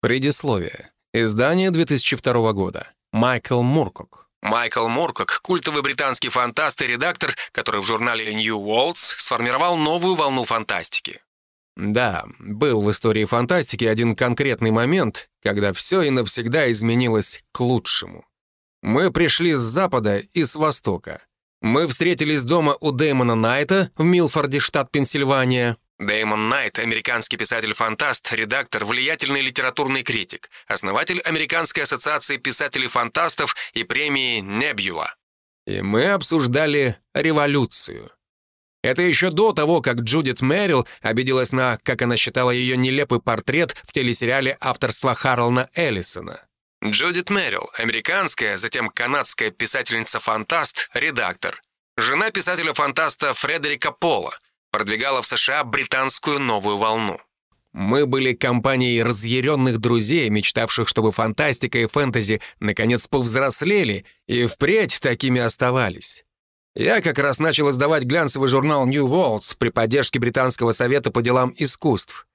Предисловие. Издание 2002 года. Майкл Муркок. Майкл Муркок — культовый британский фантаст и редактор, который в журнале New Worlds сформировал новую волну фантастики. Да, был в истории фантастики один конкретный момент, когда все и навсегда изменилось к лучшему. Мы пришли с запада и с востока. Мы встретились дома у Дэймона Найта в Милфорде, штат Пенсильвания, Дэймон Найт, американский писатель-фантаст, редактор, влиятельный литературный критик, основатель Американской ассоциации писателей-фантастов и премии «Небюла». И мы обсуждали революцию. Это еще до того, как Джудит Мэрил обиделась на, как она считала, ее нелепый портрет в телесериале авторства Харлна Эллисона. Джудит Мэрил, американская, затем канадская писательница-фантаст, редактор. Жена писателя-фантаста Фредерика Пола — продвигала в США британскую новую волну. Мы были компанией разъяренных друзей, мечтавших, чтобы фантастика и фэнтези наконец повзрослели и впредь такими оставались. Я как раз начал издавать глянцевый журнал New Worlds при поддержке Британского совета по делам искусств.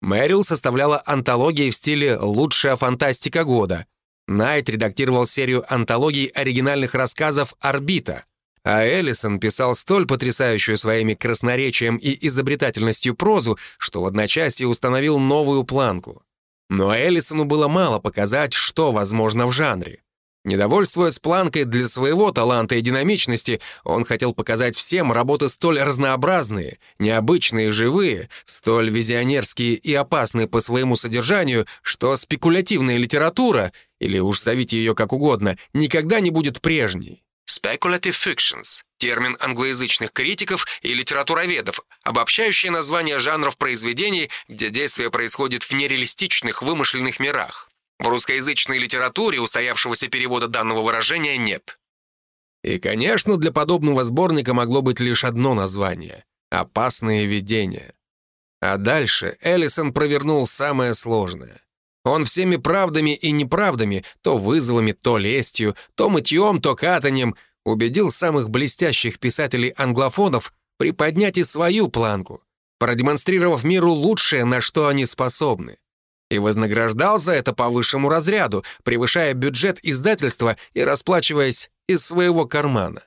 Мэрил составляла антологии в стиле «Лучшая фантастика года». Найт редактировал серию антологий оригинальных рассказов «Орбита». А Эллисон писал столь потрясающую своими красноречием и изобретательностью прозу, что в одночасье установил новую планку. Но Эллисону было мало показать, что возможно в жанре. Недовольствуясь планкой для своего таланта и динамичности, он хотел показать всем работы столь разнообразные, необычные, живые, столь визионерские и опасные по своему содержанию, что спекулятивная литература, или уж зовите ее как угодно, никогда не будет прежней. Speculative fictions — термин англоязычных критиков и литературоведов, обобщающий название жанров произведений, где действие происходит в нереалистичных вымышленных мирах. В русскоязычной литературе устоявшегося перевода данного выражения нет. И, конечно, для подобного сборника могло быть лишь одно название — «Опасные видения». А дальше Эллисон провернул самое сложное. Он всеми правдами и неправдами, то вызовами, то лестью, то мытьем, то катанием, убедил самых блестящих писателей-англофонов приподнять и свою планку, продемонстрировав миру лучшее, на что они способны. И вознаграждал за это по высшему разряду, превышая бюджет издательства и расплачиваясь из своего кармана.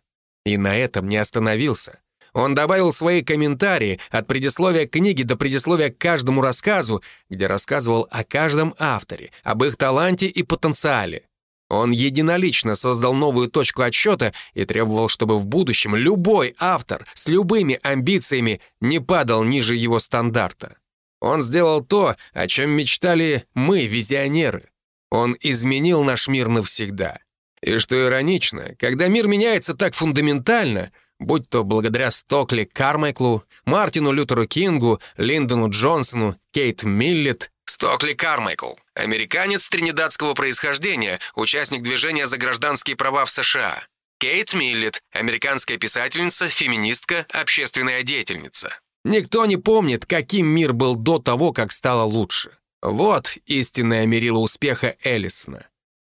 И на этом не остановился. Он добавил свои комментарии от предисловия книги до предисловия к каждому рассказу, где рассказывал о каждом авторе, об их таланте и потенциале. Он единолично создал новую точку отсчета и требовал, чтобы в будущем любой автор с любыми амбициями не падал ниже его стандарта. Он сделал то, о чем мечтали мы, визионеры. Он изменил наш мир навсегда. И что иронично, когда мир меняется так фундаментально, будь то благодаря Стокли Кармайклу, Мартину Лютеру Кингу, Линдону Джонсону, Кейт Миллет. Стокли Кармайкл, американец тринидадского происхождения, участник движения за гражданские права в США. Кейт Миллет, американская писательница, феминистка, общественная деятельница. Никто не помнит, каким мир был до того, как стало лучше. Вот истинное мерило успеха Эллисона.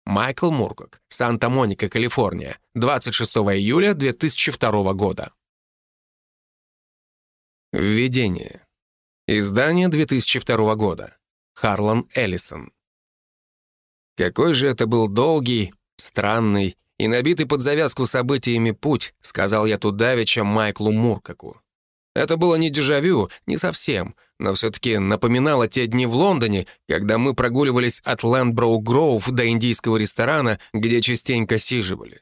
Майкл Муркок, Санта-Моника, Калифорния, 26 июля 2002 года. Введение. Издание 2002 года. Харлан Эллисон. «Какой же это был долгий, странный и набитый под завязку событиями путь», сказал я тут давеча Майклу Муркаку. Это было не дежавю, не совсем, но все-таки напоминало те дни в Лондоне, когда мы прогуливались от Лэндброу Гроув до индийского ресторана, где частенько сиживали.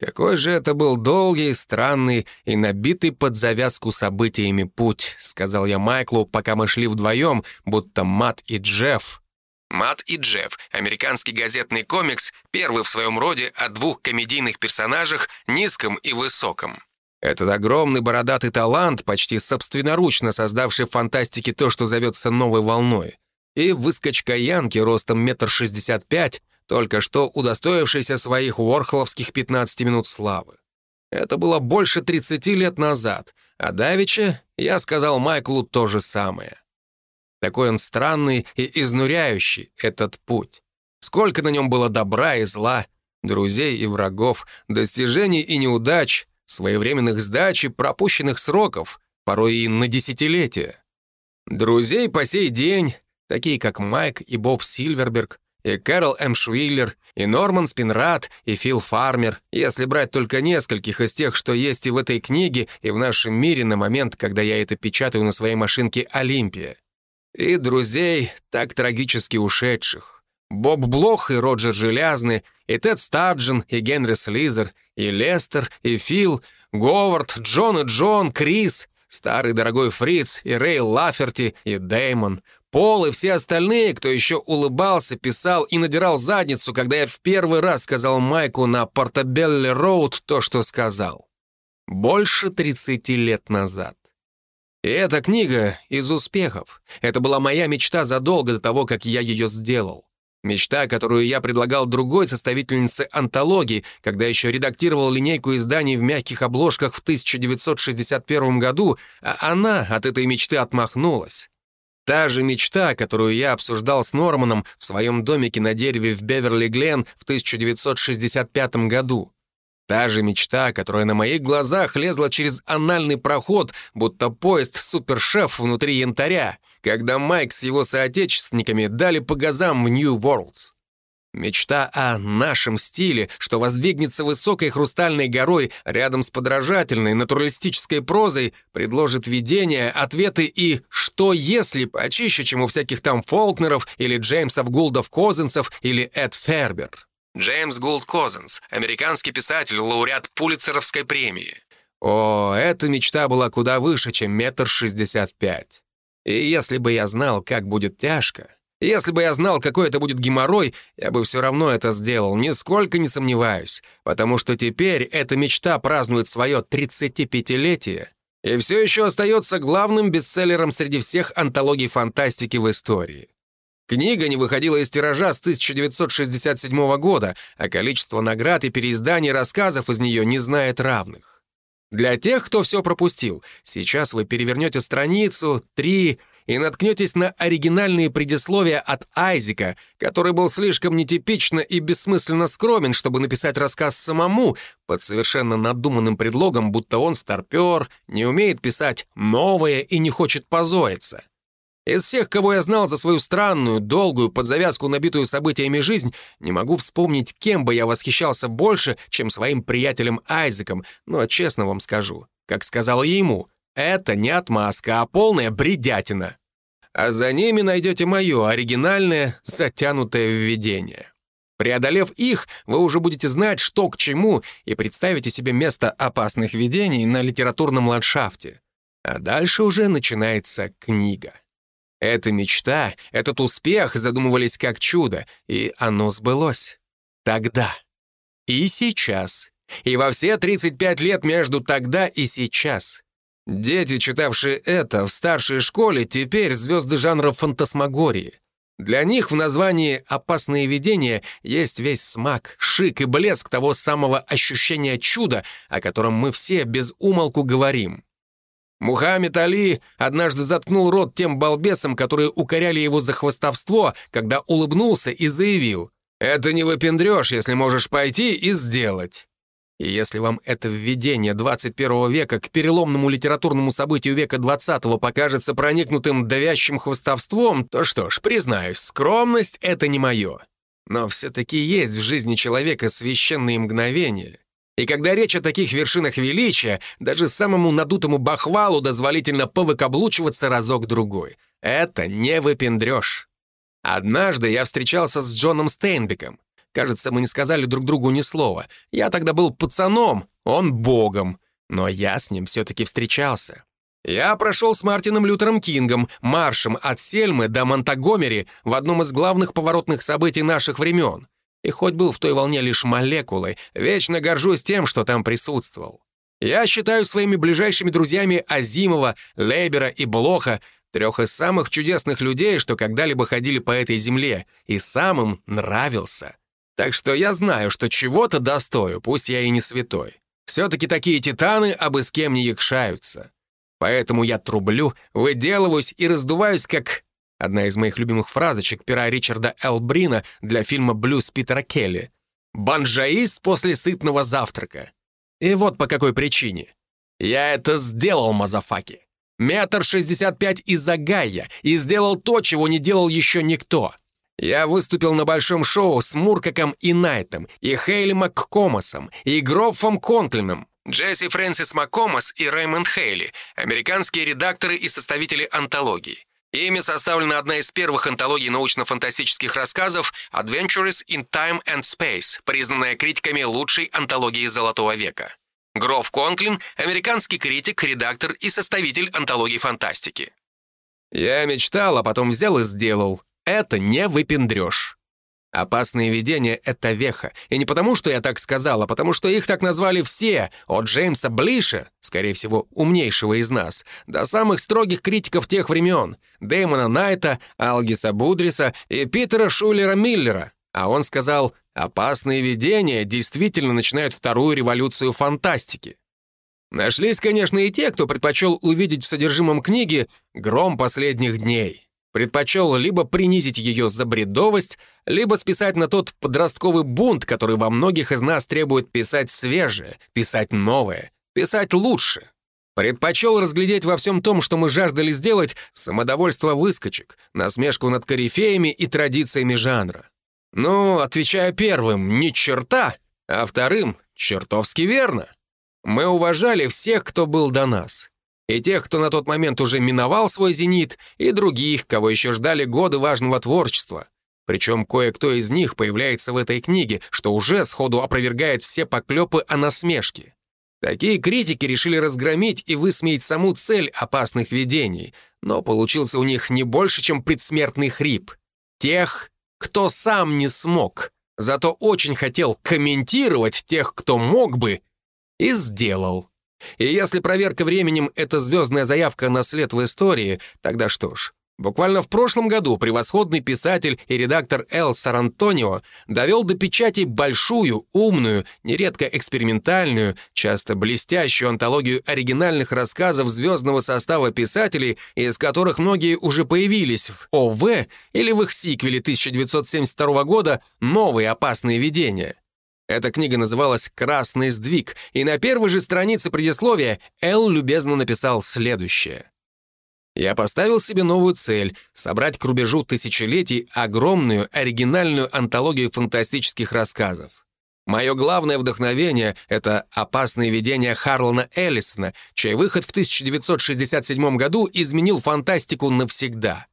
Какой же это был долгий, странный и набитый под завязку событиями путь, сказал я Майклу, пока мы шли вдвоем, будто Мат и Джефф. Мат и Джефф — американский газетный комикс, первый в своем роде о двух комедийных персонажах, низком и высоком. Этот огромный бородатый талант, почти собственноручно создавший в фантастике то, что зовется новой волной, и выскочка Янки ростом метр шестьдесят пять, только что удостоившийся своих уорхоловских 15 минут славы. Это было больше 30 лет назад, а давеча я сказал Майклу то же самое. Такой он странный и изнуряющий, этот путь. Сколько на нем было добра и зла, друзей и врагов, достижений и неудач, своевременных сдач и пропущенных сроков, порой и на десятилетия. Друзей по сей день, такие как Майк и Боб Сильверберг, и Кэрол М. Шуиллер, и Норман Спинрад, и Фил Фармер, если брать только нескольких из тех, что есть и в этой книге, и в нашем мире на момент, когда я это печатаю на своей машинке «Олимпия». И друзей, так трагически ушедших. Боб Блох и Роджер Желязный, и Тед Стаджен, и Генри Слизер, и Лестер, и Фил, Говард, Джон и Джон, Крис, старый дорогой Фриц, и Рэй Лаферти, и Дэймон, Пол и все остальные, кто еще улыбался, писал и надирал задницу, когда я в первый раз сказал Майку на Портабелле Роуд то, что сказал. Больше 30 лет назад. И эта книга из успехов. Это была моя мечта задолго до того, как я ее сделал. Мечта, которую я предлагал другой составительнице антологии, когда еще редактировал линейку изданий в мягких обложках в 1961 году, а она от этой мечты отмахнулась. Та же мечта, которую я обсуждал с Норманом в своем домике на дереве в Беверли-Глен в 1965 году. Та же мечта, которая на моих глазах лезла через анальный проход, будто поезд супершеф внутри янтаря, когда Майк с его соотечественниками дали по газам в New Worlds. Мечта о нашем стиле, что воздвигнется высокой хрустальной горой рядом с подражательной натуралистической прозой, предложит видение, ответы и «что если» почище, чем у всяких там Фолкнеров или Джеймсов Гулдов Козенсов или Эд Фербер. Джеймс Гулд Козенс, американский писатель, лауреат Пулитцеровской премии. О, эта мечта была куда выше, чем метр шестьдесят пять. И если бы я знал, как будет тяжко, если бы я знал, какой это будет геморрой, я бы все равно это сделал, нисколько не сомневаюсь, потому что теперь эта мечта празднует свое 35-летие и все еще остается главным бестселлером среди всех антологий фантастики в истории. Книга не выходила из тиража с 1967 года, а количество наград и переизданий рассказов из нее не знает равных. Для тех, кто все пропустил, сейчас вы перевернете страницу, три, и наткнетесь на оригинальные предисловия от Айзека, который был слишком нетипично и бессмысленно скромен, чтобы написать рассказ самому, под совершенно надуманным предлогом, будто он старпер, не умеет писать новое и не хочет позориться. Из всех, кого я знал за свою странную, долгую, под завязку набитую событиями жизнь, не могу вспомнить, кем бы я восхищался больше, чем своим приятелем Айзеком, но честно вам скажу, как сказал ему, это не отмазка, а полная бредятина а за ними найдете мое оригинальное, затянутое введение. Преодолев их, вы уже будете знать, что к чему, и представите себе место опасных видений на литературном ландшафте. А дальше уже начинается книга. Эта мечта, этот успех задумывались как чудо, и оно сбылось. Тогда. И сейчас. И во все 35 лет между тогда и сейчас. Дети, читавшие это в старшей школе, теперь звезды жанра фантасмагории. Для них в названии «опасные видения» есть весь смак, шик и блеск того самого ощущения чуда, о котором мы все без умолку говорим. Мухаммед Али однажды заткнул рот тем балбесам, которые укоряли его за хвостовство, когда улыбнулся и заявил «Это не выпендрешь, если можешь пойти и сделать». И если вам это введение 21 века к переломному литературному событию века 20 покажется проникнутым давящим хвостовством, то что ж, признаюсь, скромность — это не мое. Но все-таки есть в жизни человека священные мгновения. И когда речь о таких вершинах величия, даже самому надутому бахвалу дозволительно повыкаблучиваться разок-другой. Это не выпендрешь. Однажды я встречался с Джоном Стейнбеком. Кажется, мы не сказали друг другу ни слова. Я тогда был пацаном, он богом. Но я с ним все-таки встречался. Я прошел с Мартином Лютером Кингом маршем от Сельмы до Монтагомери в одном из главных поворотных событий наших времен. И хоть был в той волне лишь молекулой, вечно горжусь тем, что там присутствовал. Я считаю своими ближайшими друзьями Азимова, Лейбера и Блоха, трех из самых чудесных людей, что когда-либо ходили по этой земле, и самым нравился. Так что я знаю, что чего-то достою, пусть я и не святой. Все-таки такие титаны обы с кем не якшаются. Поэтому я трублю, выделываюсь и раздуваюсь, как... Одна из моих любимых фразочек пера Ричарда Элбрина для фильма «Блюз» Питера Келли. «Банджаист после сытного завтрака». И вот по какой причине. Я это сделал, мазафаки. Метр шестьдесят пять из-за Гайя и сделал то, чего не делал еще никто. Я выступил на большом шоу с Муркаком и Найтом, и Хейли МакКомасом, и Гроффом Конклином, Джесси Фрэнсис МакКомас и Рэймонд Хейли, американские редакторы и составители антологии. Ими составлена одна из первых антологий научно-фантастических рассказов «Adventures in Time and Space», признанная критиками лучшей антологии Золотого века. Гроф Конклин — американский критик, редактор и составитель антологии фантастики. Я мечтал, а потом взял и сделал. Это не выпендрешь. Опасные видения — это веха. И не потому, что я так сказал, а потому, что их так назвали все, от Джеймса Блиша, скорее всего, умнейшего из нас, до самых строгих критиков тех времен, Дэймона Найта, Алгиса Будриса и Питера Шулера Миллера. А он сказал, опасные видения действительно начинают вторую революцию фантастики. Нашлись, конечно, и те, кто предпочел увидеть в содержимом книги «Гром последних дней» предпочел либо принизить ее за бредовость, либо списать на тот подростковый бунт, который во многих из нас требует писать свежее, писать новое, писать лучше. Предпочел разглядеть во всем том, что мы жаждали сделать, самодовольство выскочек, насмешку над корифеями и традициями жанра. Ну, отвечая первым, ни черта, а вторым — чертовски верно. Мы уважали всех, кто был до нас и тех, кто на тот момент уже миновал свой зенит, и других, кого еще ждали годы важного творчества. Причем кое-кто из них появляется в этой книге, что уже сходу опровергает все поклепы о насмешке. Такие критики решили разгромить и высмеять саму цель опасных видений, но получился у них не больше, чем предсмертный хрип. Тех, кто сам не смог, зато очень хотел комментировать тех, кто мог бы, и сделал. И если проверка временем — это звездная заявка на след в истории, тогда что ж. Буквально в прошлом году превосходный писатель и редактор Эл Сарантонио довел до печати большую, умную, нередко экспериментальную, часто блестящую антологию оригинальных рассказов звездного состава писателей, из которых многие уже появились в ОВ или в их сиквеле 1972 года «Новые опасные видения». Эта книга называлась «Красный сдвиг», и на первой же странице предисловия Эл любезно написал следующее. «Я поставил себе новую цель — собрать к рубежу тысячелетий огромную оригинальную антологию фантастических рассказов. Мое главное вдохновение — это «Опасные видения» Харлана Эллисона, чей выход в 1967 году изменил фантастику навсегда.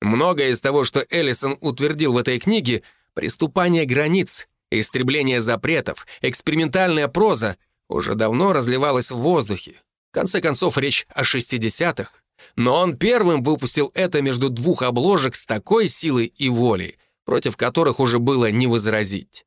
Многое из того, что Эллисон утвердил в этой книге — приступание границ, Истребление запретов, экспериментальная проза уже давно разливалась в воздухе. В конце концов, речь о 60-х. Но он первым выпустил это между двух обложек с такой силой и волей, против которых уже было не возразить.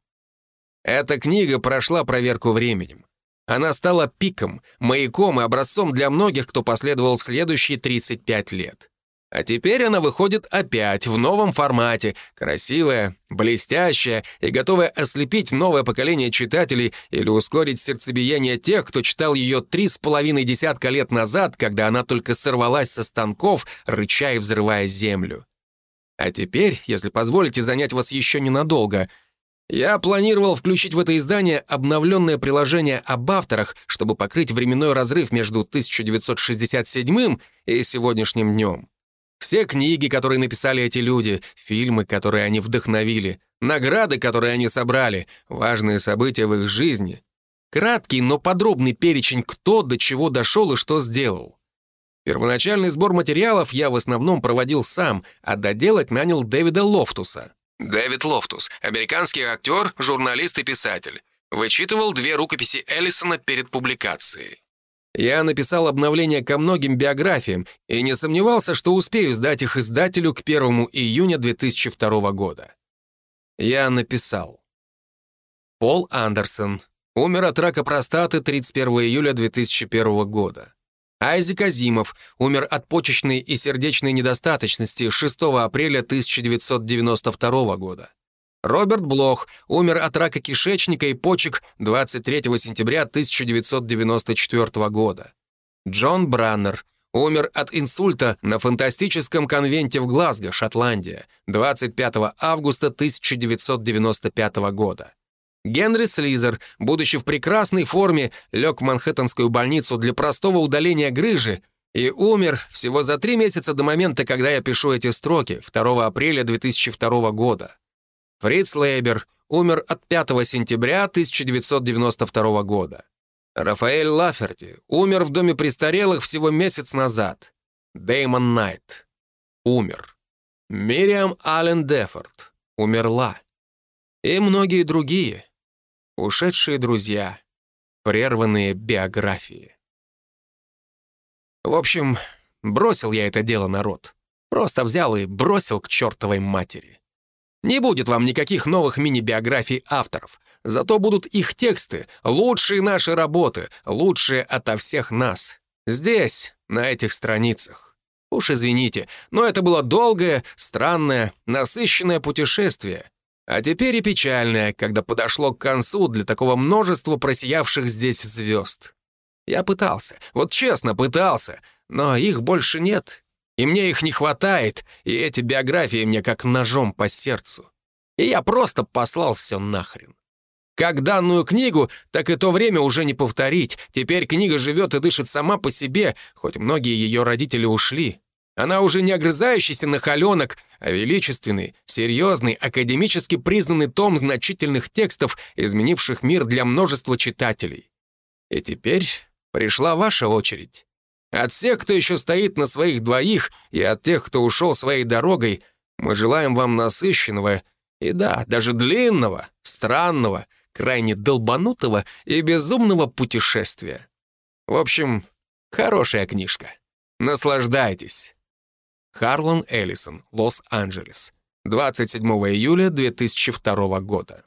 Эта книга прошла проверку временем. Она стала пиком, маяком и образцом для многих, кто последовал в следующие 35 лет. А теперь она выходит опять в новом формате, красивая, блестящая и готовая ослепить новое поколение читателей или ускорить сердцебиение тех, кто читал ее три с половиной десятка лет назад, когда она только сорвалась со станков, рыча и взрывая землю. А теперь, если позволите занять вас еще ненадолго, я планировал включить в это издание обновленное приложение об авторах, чтобы покрыть временной разрыв между 1967 и сегодняшним днем. Все книги, которые написали эти люди, фильмы, которые они вдохновили, награды, которые они собрали, важные события в их жизни. Краткий, но подробный перечень, кто до чего дошел и что сделал. Первоначальный сбор материалов я в основном проводил сам, а доделать нанял Дэвида Лофтуса. Дэвид Лофтус — американский актер, журналист и писатель. Вычитывал две рукописи Эллисона перед публикацией. Я написал обновление ко многим биографиям и не сомневался, что успею сдать их издателю к 1 июня 2002 года. Я написал. Пол Андерсон. Умер от рака простаты 31 июля 2001 года. Айзек Азимов умер от почечной и сердечной недостаточности 6 апреля 1992 года. Роберт Блох умер от рака кишечника и почек 23 сентября 1994 года. Джон Браннер умер от инсульта на фантастическом конвенте в Глазго, Шотландия, 25 августа 1995 года. Генри Слизер, будучи в прекрасной форме, лег в Манхэттенскую больницу для простого удаления грыжи, И умер всего за три месяца до момента, когда я пишу эти строки, 2 апреля 2002 года. Фриц Лейбер умер от 5 сентября 1992 года. Рафаэль Лаферти умер в доме престарелых всего месяц назад. Дэймон Найт умер. Мириам Аллен Дефорд умерла. И многие другие. Ушедшие друзья. Прерванные биографии. В общем, бросил я это дело народ. Просто взял и бросил к чертовой матери. Не будет вам никаких новых мини-биографий авторов. Зато будут их тексты, лучшие наши работы, лучшие ото всех нас. Здесь, на этих страницах. Уж извините, но это было долгое, странное, насыщенное путешествие. А теперь и печальное, когда подошло к концу для такого множества просиявших здесь звезд. Я пытался, вот честно пытался, но их больше нет. И мне их не хватает, и эти биографии мне как ножом по сердцу. И я просто послал все нахрен. Как данную книгу, так и то время уже не повторить. Теперь книга живет и дышит сама по себе, хоть многие ее родители ушли. Она уже не огрызающийся на холенок, а величественный, серьезный, академически признанный том значительных текстов, изменивших мир для множества читателей. И теперь Пришла ваша очередь. От всех, кто еще стоит на своих двоих, и от тех, кто ушел своей дорогой, мы желаем вам насыщенного и, да, даже длинного, странного, крайне долбанутого и безумного путешествия. В общем, хорошая книжка. Наслаждайтесь. Харлан Эллисон, Лос-Анджелес. 27 июля 2002 года.